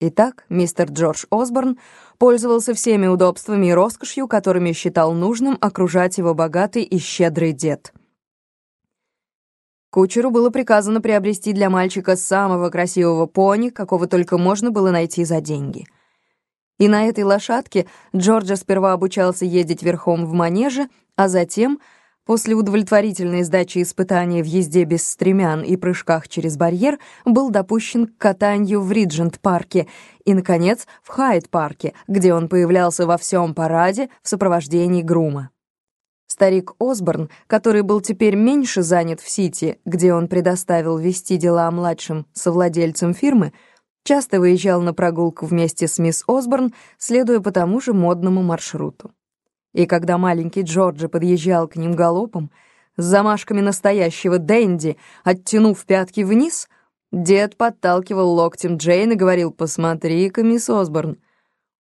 Итак, мистер Джордж Осборн пользовался всеми удобствами и роскошью, которыми считал нужным окружать его богатый и щедрый дед. Кучеру было приказано приобрести для мальчика самого красивого пони, какого только можно было найти за деньги. И на этой лошадке Джорджа сперва обучался ездить верхом в манеже, а затем — После удовлетворительной сдачи испытания в езде без стремян и прыжках через барьер был допущен к катанию в Риджент-парке и, наконец, в Хайд-парке, где он появлялся во всем параде в сопровождении грума. Старик Осборн, который был теперь меньше занят в Сити, где он предоставил вести дела младшим совладельцам фирмы, часто выезжал на прогулку вместе с мисс Осборн, следуя по тому же модному маршруту. И когда маленький Джорджи подъезжал к ним галопом, с замашками настоящего Дэнди, оттянув пятки вниз, дед подталкивал локтем Джейн и говорил «Посмотри-ка, мисс Осборн».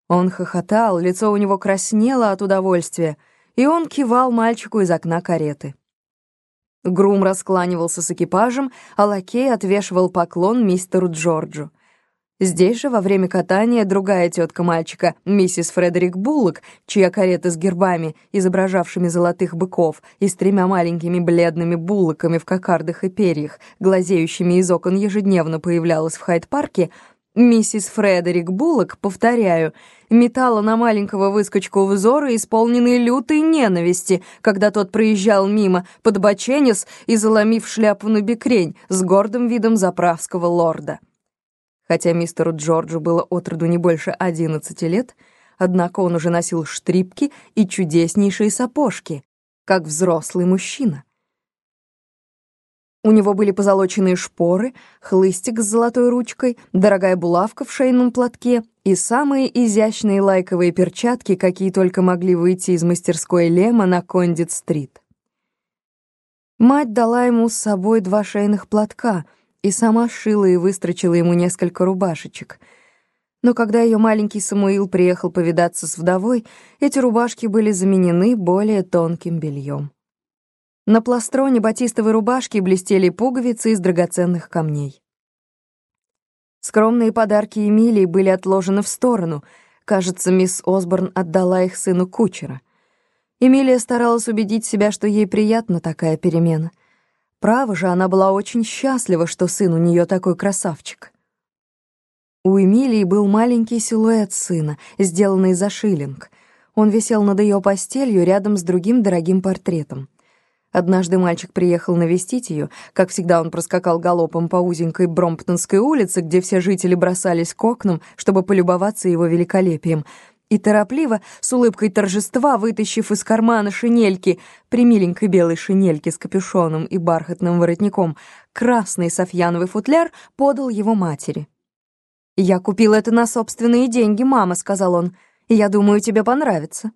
Он хохотал, лицо у него краснело от удовольствия, и он кивал мальчику из окна кареты. Грум раскланивался с экипажем, а лакей отвешивал поклон мистеру Джорджу — Здесь же во время катания другая тетка мальчика, миссис Фредерик Буллок, чья карета с гербами, изображавшими золотых быков, и с тремя маленькими бледными буллоками в кокардах и перьях, глазеющими из окон ежедневно появлялась в Хайд-парке, миссис Фредерик Буллок, повторяю, метала на маленького выскочку взоры, исполненные лютой ненависти, когда тот проезжал мимо, подбоченясь и заломив шляпу на бекрень с гордым видом заправского лорда. Хотя мистеру Джорджу было отроду не больше одиннадцати лет, однако он уже носил штрипки и чудеснейшие сапожки, как взрослый мужчина. У него были позолоченные шпоры, хлыстик с золотой ручкой, дорогая булавка в шейном платке и самые изящные лайковые перчатки, какие только могли выйти из мастерской Лема на Кондит-стрит. Мать дала ему с собой два шейных платка — и сама шила и выстрочила ему несколько рубашечек. Но когда ее маленький Самуил приехал повидаться с вдовой, эти рубашки были заменены более тонким бельем. На пластроне батистовой рубашки блестели пуговицы из драгоценных камней. Скромные подарки Эмилии были отложены в сторону. Кажется, мисс Осборн отдала их сыну кучера. Эмилия старалась убедить себя, что ей приятна такая перемена — Право же, она была очень счастлива, что сын у нее такой красавчик. У Эмилии был маленький силуэт сына, сделанный за шиллинг. Он висел над ее постелью рядом с другим дорогим портретом. Однажды мальчик приехал навестить ее, как всегда он проскакал галопом по узенькой Бромптонской улице, где все жители бросались к окнам, чтобы полюбоваться его великолепием — и торопливо, с улыбкой торжества, вытащив из кармана шинельки, примиленькой белой шинельки с капюшоном и бархатным воротником, красный софьяновый футляр подал его матери. «Я купил это на собственные деньги, мама», — сказал он, — «и я думаю, тебе понравится».